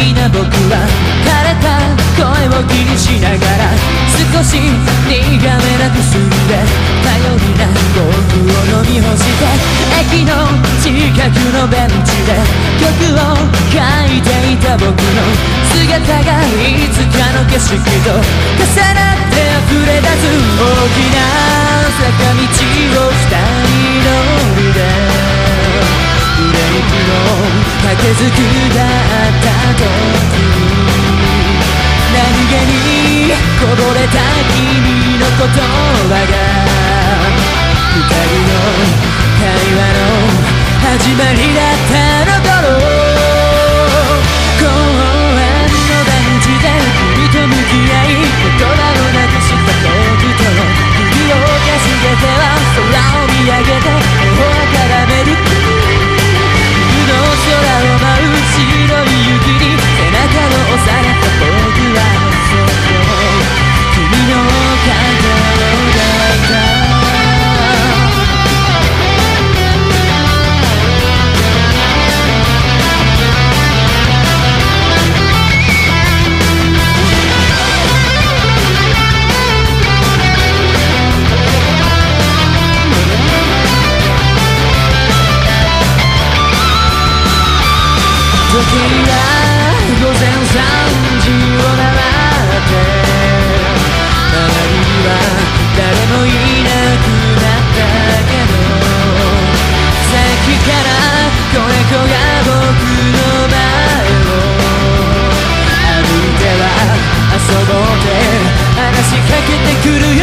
味な僕は枯れた声を気にしながら少し苦めなくすんで頼りな僕を飲み干して。駅の近くのベンチで。曲を書いていた僕の姿がいつかの景色と。重なって溢れ出す大きな坂道君の言葉 話しかけてくるよ